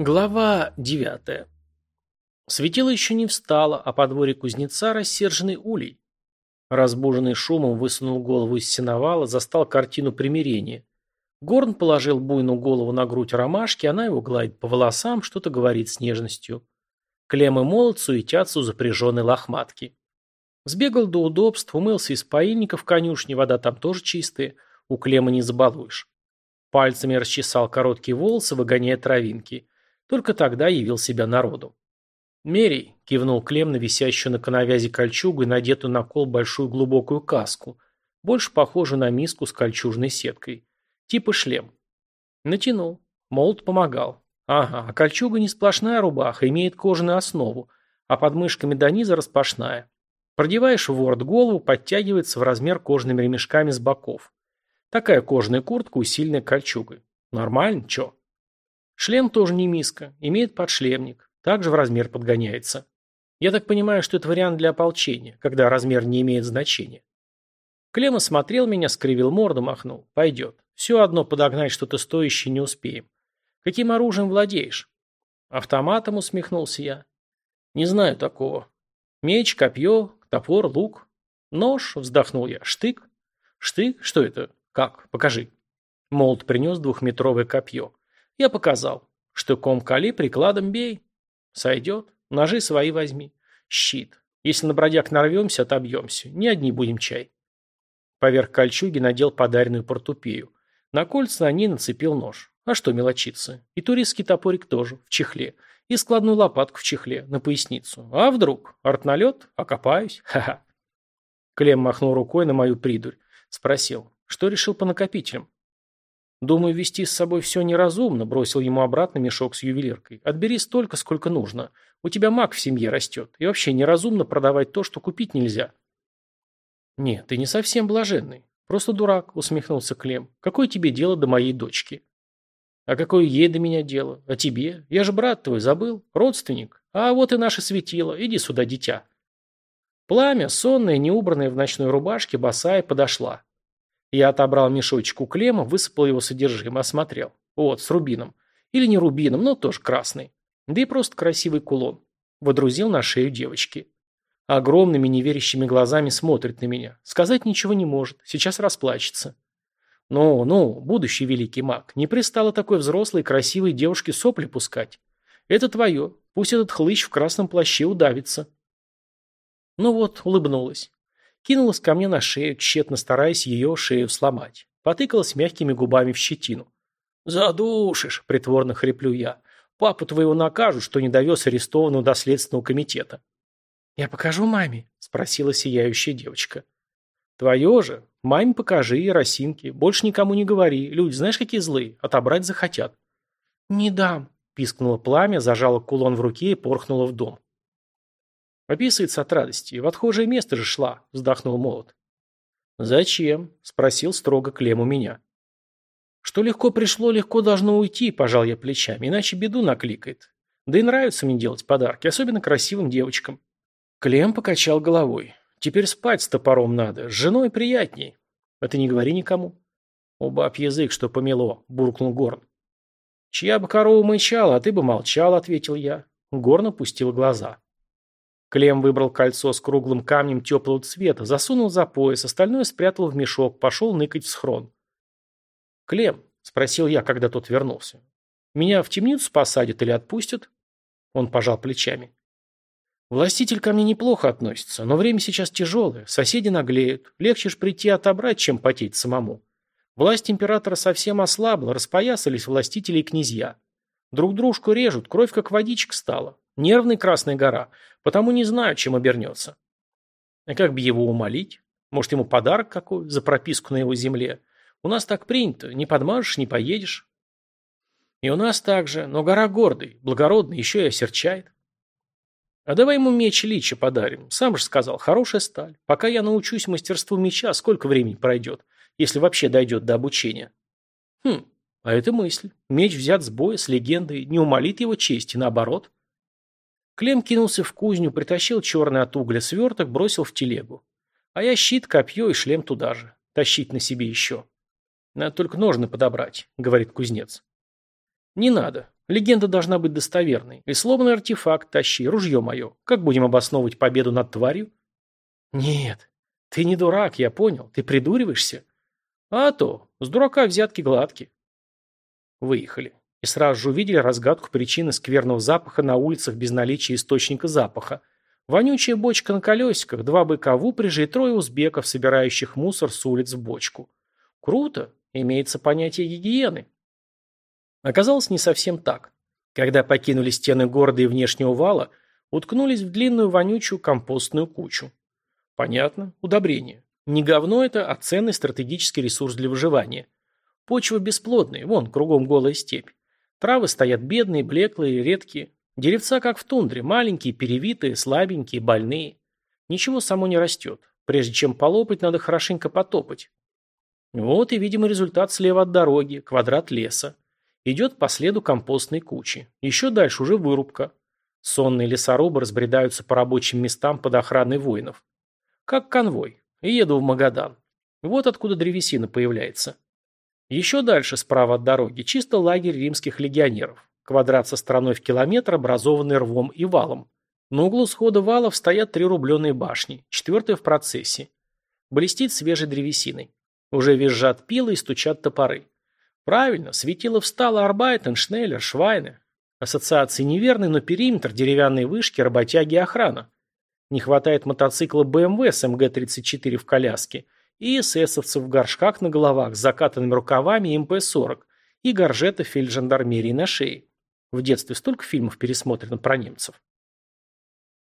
Глава девятая. Светило еще не встало, а по дворе кузнеца рассерженный улей. Разбуженный шумом высунул голову из сеновала, застал картину примирения. Горн положил буйную голову на грудь ромашки, она его гладит по волосам, что-то говорит с нежностью. Клем и молот суетятся у запряженной лохматки. Сбегал до удобств, умылся из паильника в конюшне, вода там тоже чистая, у Клема не забалуешь. Пальцами расчесал короткие волосы, выгоняя травинки. Только тогда явил себя народу. «Мерей», — кивнул Клем на висящую на коновязи кольчугу и надетую на кол большую глубокую каску, больше похожую на миску с кольчужной сеткой. Типа шлем. Натянул. Молот помогал. Ага, а кольчуга не сплошная рубаха, имеет кожаную основу, а под мышками до низа распашная. Продеваешь в ворот голову, подтягивается в размер кожаными ремешками с боков. Такая кожаная куртка, усиленная кольчугой. Нормально, чё? Шлем тоже не миска, имеет подшлемник, также в размер подгоняется. Я так понимаю, что это вариант для ополчения, когда размер не имеет значения. Клем смотрел меня, скривил морду, махнул. Пойдет. Все одно подогнать что-то стоящее не успеем. Каким оружием владеешь? Автоматом усмехнулся я. Не знаю такого. Меч, копье, топор, лук. Нож, вздохнул я. Штык? Штык? Что это? Как? Покажи. Молот принес двухметровое копье. Я показал. Штыком кали, прикладом бей. Сойдет. Ножи свои возьми. Щит. Если на бродяг нарвемся, отобьемся. Не одни будем чай. Поверх кольчуги надел подаренную портупею. На кольца на ней нацепил нож. А что мелочиться? И туристский топорик тоже, в чехле. И складную лопатку в чехле, на поясницу. А вдруг? Артналет? Окопаюсь? Ха-ха. Клем махнул рукой на мою придурь. Спросил, что решил по накопителям? «Думаю, вести с собой все неразумно», – бросил ему обратно мешок с ювелиркой. «Отбери столько, сколько нужно. У тебя маг в семье растет. И вообще неразумно продавать то, что купить нельзя». «Нет, ты не совсем блаженный. Просто дурак», – усмехнулся Клем. «Какое тебе дело до моей дочки?» «А какое ей до меня дело? А тебе? Я же брат твой, забыл? Родственник. А вот и наше светило. Иди сюда, дитя». Пламя, сонная, неубранная в ночной рубашке, босая, подошла. Я отобрал мешочек у Клема, высыпал его содержимое, осмотрел. Вот, с рубином. Или не рубином, но тоже красный. Да и просто красивый кулон. Водрузил на шею девочки. Огромными неверящими глазами смотрит на меня. Сказать ничего не может. Сейчас расплачется. Ну, ну, будущий великий маг, не пристало такой взрослой красивой девушке сопли пускать. Это твое. Пусть этот хлыщ в красном плаще удавится. Ну вот, улыбнулась. Кинулась ко мне на шею, тщетно стараясь ее шею сломать. Потыкалась мягкими губами в щетину. «Задушишь!» – притворно хриплю я. «Папу твоего накажут, что не довез арестованного до следственного комитета». «Я покажу маме?» – спросила сияющая девочка. «Твое же? Маме покажи, и росинки. Больше никому не говори. Люди, знаешь, какие злые? Отобрать захотят». «Не дам», – пискнуло пламя, зажало кулон в руке и порхнуло в дом. Описывается от радости. В отхожее место же шла, вздохнул молот. Зачем? Спросил строго Клем у меня. Что легко пришло, легко должно уйти, пожал я плечами, иначе беду накликает. Да и нравится мне делать подарки, особенно красивым девочкам. Клем покачал головой. Теперь спать с топором надо, с женой приятней. Ты не говори никому. У баб язык, что помело, буркнул Горн. Чья бы корова мычала, а ты бы молчал, ответил я. Горн опустил глаза. Клем выбрал кольцо с круглым камнем теплого цвета, засунул за пояс, остальное спрятал в мешок, пошел ныкать в схрон. «Клем», — спросил я, когда тот вернулся, — «меня в темницу посадят или отпустят?» Он пожал плечами. «Властитель ко мне неплохо относится, но время сейчас тяжелое, соседи наглеют, легче ж прийти отобрать, чем потеть самому. Власть императора совсем ослабла, распоясались властители и князья. Друг дружку режут, кровь как водичка стала. Нервный Красная гора, потому не знаю, чем обернется. А как бы его умолить? Может, ему подарок какой за прописку на его земле? У нас так принято, не подмажешь, не поедешь. И у нас так же, но гора гордый, благородный, еще и осерчает. А давай ему меч Лича подарим. Сам же сказал, хорошая сталь. Пока я научусь мастерству меча, сколько времени пройдет, если вообще дойдет до обучения? Хм, а это мысль. Меч взят с боя, с легендой, не умолит его чести, наоборот. Клем кинулся в кузню, притащил черный от угля сверток, бросил в телегу. А я щит, копье и шлем туда же. Тащить на себе еще. Надо только ножны подобрать, говорит кузнец. Не надо. Легенда должна быть достоверной. И сломанный артефакт тащи, ружье мое. Как будем обосновывать победу над тварью? Нет. Ты не дурак, я понял. Ты придуриваешься? А то. С дурака взятки гладки. Выехали. И сразу же увидели разгадку причины скверного запаха на улицах без наличия источника запаха. Вонючая бочка на колесиках, два быка в упряжи и трое узбеков, собирающих мусор с улиц в бочку. Круто. Имеется понятие гигиены. Оказалось, не совсем так. Когда покинули стены города и внешнего вала, уткнулись в длинную вонючую компостную кучу. Понятно, удобрение. Не говно это, а ценный стратегический ресурс для выживания. Почва бесплодная, вон, кругом голая степь. Травы стоят бедные, блеклые, редкие. Деревца, как в тундре, маленькие, перевитые, слабенькие, больные. Ничего само не растет. Прежде чем полопать, надо хорошенько потопать. Вот и, видимо, результат слева от дороги, квадрат леса. Идет по следу компостной кучи. Еще дальше уже вырубка. Сонные лесорубы разбредаются по рабочим местам под охраной воинов. Как конвой. И еду в Магадан. Вот откуда древесина появляется. Еще дальше, справа от дороги, чисто лагерь римских легионеров. Квадрат со стороной в километр, образованный рвом и валом. На углу схода валов стоят три рубленые башни, четвертая в процессе. Блестит свежей древесиной. Уже визжат пилы и стучат топоры. Правильно, светило встало Арбайтен, Шнеллер, Швайне. Ассоциации неверны, но периметр, деревянные вышки, работяги охрана. Не хватает мотоцикла BMW с МГ-34 в коляске и эсэсовцев в горшках на головах с закатанными рукавами и МП-40 и горжета фельджандармерии на шее. В детстве столько фильмов пересмотрено про немцев.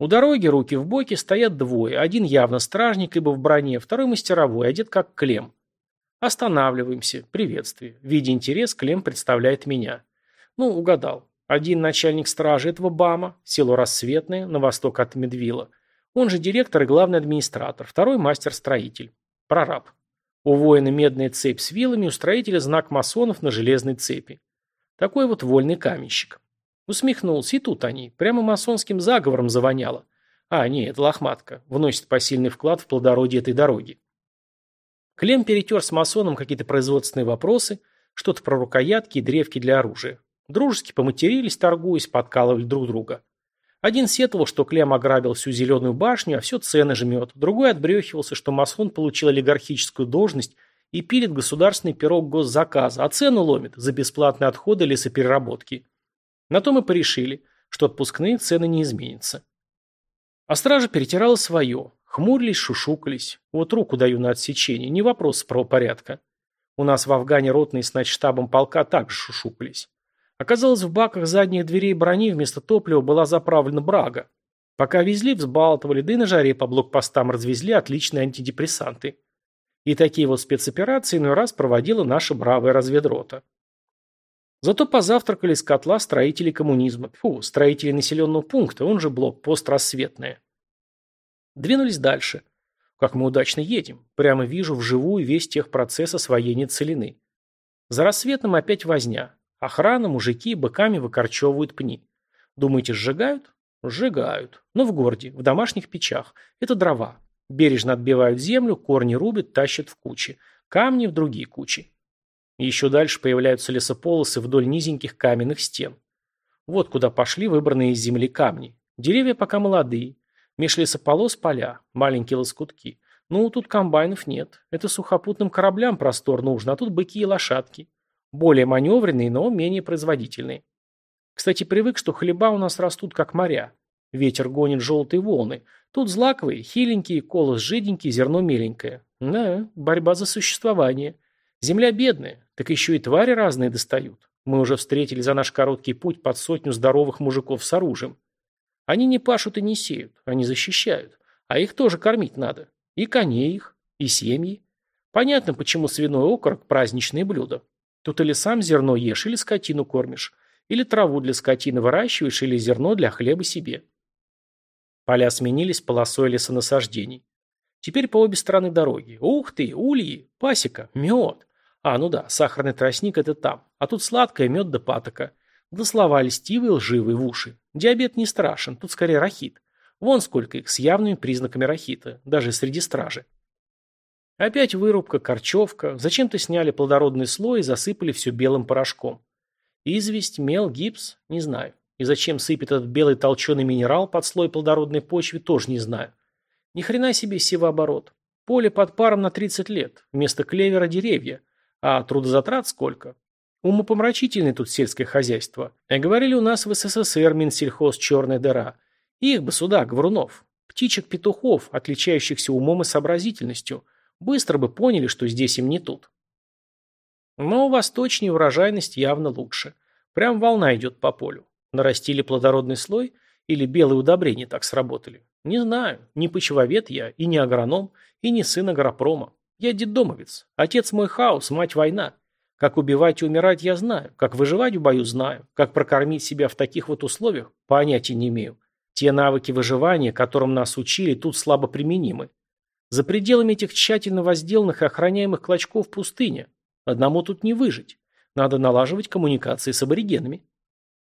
У дороги руки в боки стоят двое. Один явно стражник, ибо в броне, второй мастеровой, одет как клем. Останавливаемся. Приветствие. Видя интерес, клем представляет меня. Ну, угадал. Один начальник стражи этого БАМа, село Рассветное, на восток от Медвила. Он же директор и главный администратор. Второй мастер-строитель. Прораб. У воина медная цепь с вилами, у строителя знак масонов на железной цепи. Такой вот вольный каменщик. Усмехнулся, и тут они. Прямо масонским заговором завоняло. А, нет, лохматка. Вносит посильный вклад в плодородие этой дороги. Клем перетер с масоном какие-то производственные вопросы, что-то про рукоятки и древки для оружия. Дружески поматерились, торгуясь, подкалывали друг друга. Один сетовал, что Клем ограбил всю зеленую башню, а все цены жмет. Другой отбрехивался, что масон получил олигархическую должность и пилит государственный пирог госзаказа, а цену ломит за бесплатные отходы лесопереработки. На то мы порешили, что отпускные цены не изменятся. А стража перетирала свое. Хмурились, шушукались. Вот руку даю на отсечение, не вопрос правопорядка. У нас в Афгане ротные с штабом полка также шушукались. Оказалось, в баках задних дверей брони вместо топлива была заправлена брага. Пока везли, взбалтывали, да и на жаре по блокпостам развезли отличные антидепрессанты. И такие вот спецоперации иной раз проводила наша бравая разведрота. Зато позавтракали с котла строители коммунизма. Фу, строители населенного пункта, он же блокпост рассветная. Двинулись дальше. Как мы удачно едем. Прямо вижу вживую весь техпроцесс освоения целины. За рассветом опять возня. Охрана, мужики быками выкорчевывают пни. Думаете, сжигают? Сжигают. Но в городе, в домашних печах. Это дрова. Бережно отбивают землю, корни рубят, тащат в кучи. Камни в другие кучи. Еще дальше появляются лесополосы вдоль низеньких каменных стен. Вот куда пошли выбранные из земли камни. Деревья пока молодые. Меж лесополос поля, маленькие лоскутки. Ну, тут комбайнов нет. Это сухопутным кораблям простор нужно, а тут быки и лошадки. Более маневренные, но менее производительные. Кстати, привык, что хлеба у нас растут как моря. Ветер гонит желтые волны. Тут злаковые, хиленькие, колос жиденький, зерно меленькое. Да, борьба за существование. Земля бедная, так еще и твари разные достают. Мы уже встретили за наш короткий путь под сотню здоровых мужиков с оружием. Они не пашут и не сеют, они защищают. А их тоже кормить надо. И коней их, и семьи. Понятно, почему свиной окорок – праздничное блюдо. Тут или сам зерно ешь, или скотину кормишь. Или траву для скотины выращиваешь, или зерно для хлеба себе. Поля сменились полосой лесонасаждений. Теперь по обе стороны дороги. Ух ты, ульи, пасека, мед. А, ну да, сахарный тростник это там. А тут сладкое, мед да патока. Да слова льстивые, лживые в уши. Диабет не страшен, тут скорее рахит. Вон сколько их с явными признаками рахита, даже среди стражи. Опять вырубка, корчевка. Зачем-то сняли плодородный слой и засыпали все белым порошком. Известь, мел, гипс? Не знаю. И зачем сыпет этот белый толченый минерал под слой плодородной почвы, тоже не знаю. Ни хрена себе севооборот. Поле под паром на 30 лет. Вместо клевера деревья. А трудозатрат сколько? Умопомрачительное тут сельское хозяйство. А говорили у нас в СССР Минсельхоз черная дыра. Их бы сюда, говорунов. Птичек-петухов, отличающихся умом и сообразительностью. Быстро бы поняли, что здесь им не тут. Но восточнее урожайность явно лучше. Прям волна идет по полю. Нарастили плодородный слой или белые удобрения так сработали? Не знаю. Не почвовед я, и не агроном, и не сын агропрома. Я детдомовец. Отец мой хаос, мать война. Как убивать и умирать я знаю. Как выживать в бою знаю. Как прокормить себя в таких вот условиях понятия не имею. Те навыки выживания, которым нас учили, тут слабо применимы. За пределами этих тщательно возделанных и охраняемых клочков пустыня. Одному тут не выжить. Надо налаживать коммуникации с аборигенами.